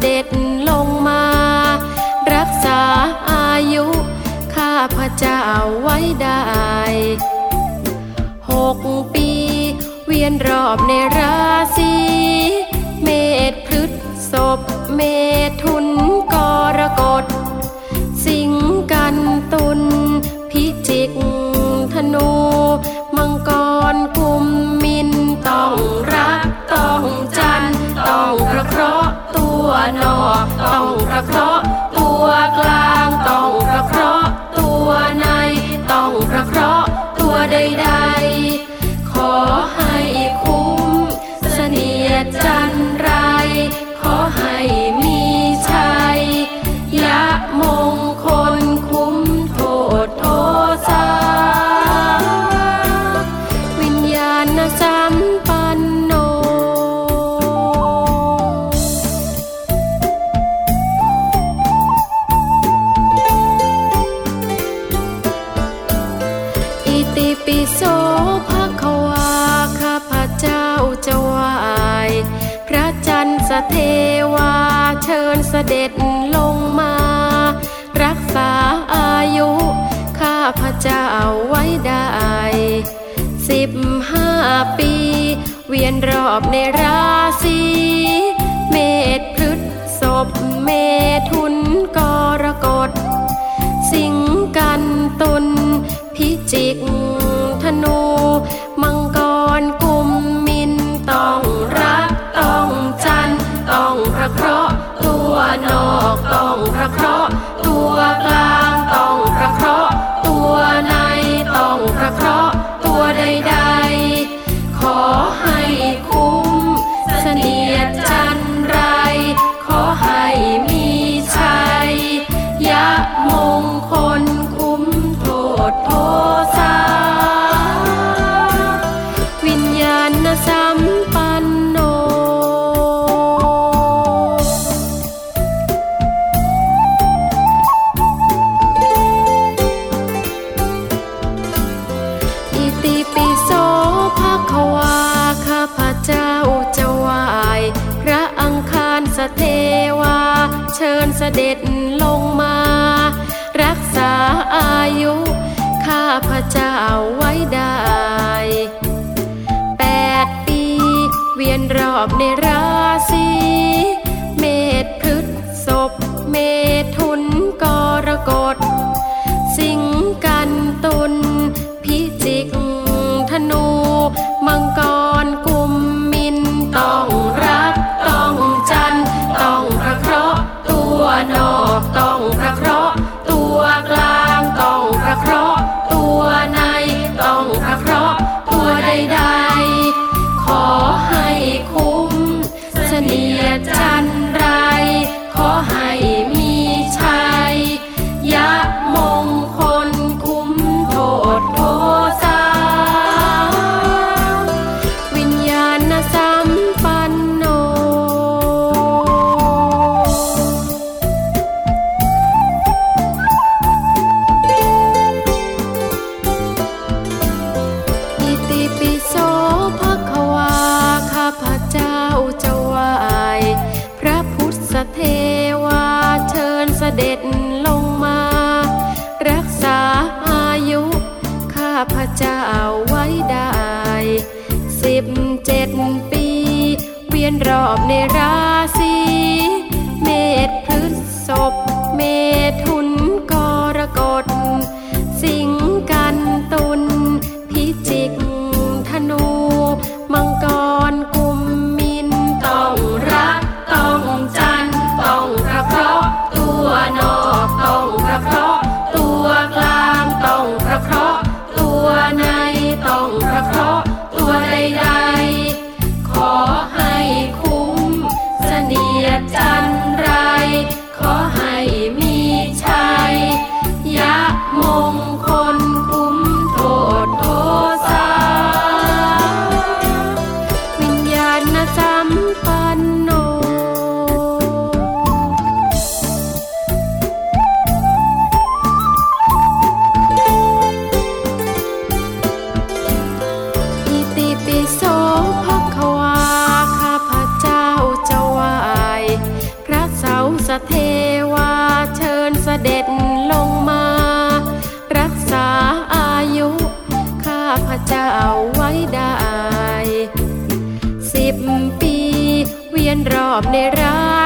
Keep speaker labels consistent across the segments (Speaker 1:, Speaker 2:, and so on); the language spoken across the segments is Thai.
Speaker 1: เด็จลงมา รักษาอายุข้าพระเจ้าไว้ได้หกปี เวียนรอบในราศีเมษพฤษศพเมทุนกรกฎ นอกต้องพระเคราะห์ตัวกลางต้องพระเคราะห์ตัวในต้องพระเคราะห์ตัวใดๆ ขอให้คุ้มเสนียจันไร ขอให้มีชัยยะมงคลคุ้มโทษโทษสาวิญญาณสัมป เสด็จลงมา รักษาอายุ ข้าพระเจ้าไว้ได้สิบห้าปี เวียนรอบในราศีเมษพฤษศพเมทุนกรกฎ สิงกันตุลพิจิก เจ็ดปี เวียนรอบในราศีเมษพฤษภเมถุ bye. ในร้า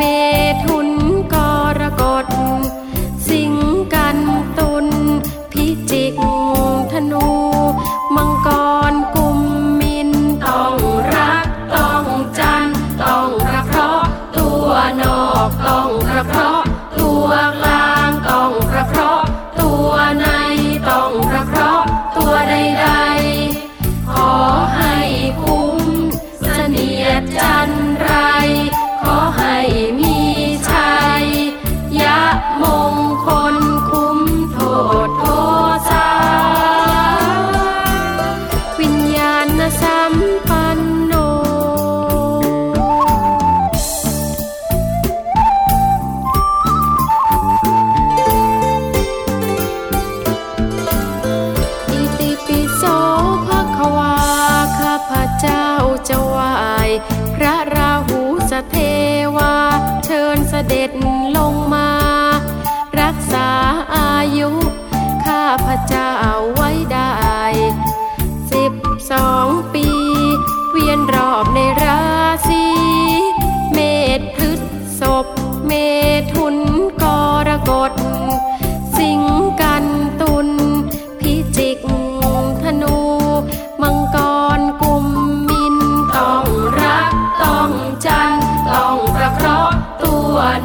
Speaker 1: me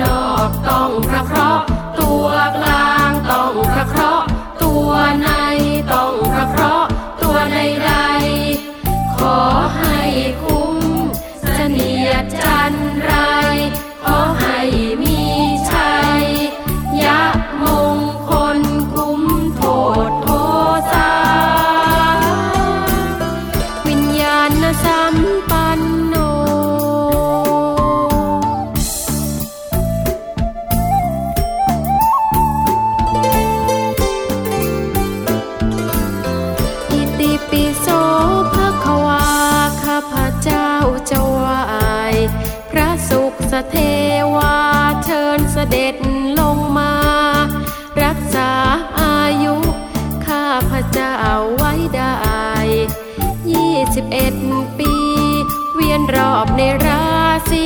Speaker 1: นอกต้องพระเคราะห์ตัวกลา ด็จลงมา รักษาอายุข้าพระเจ้าไว้ได้ยี่สิบเอ็ดปี เวียนรอบในราศี